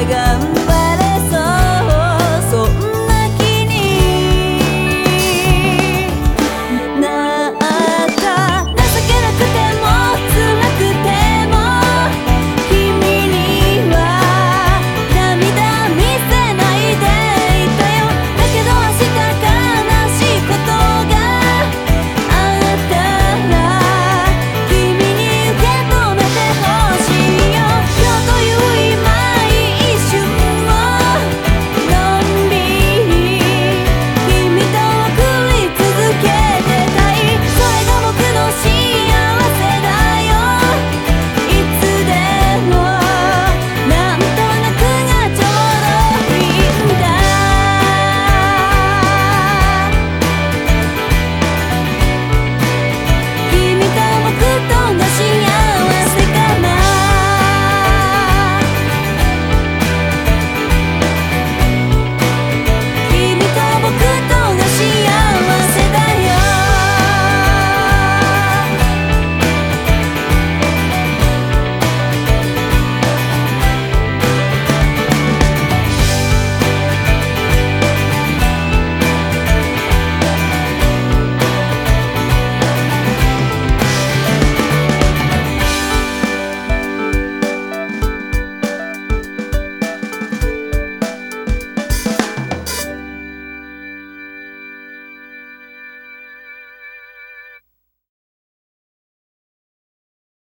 I got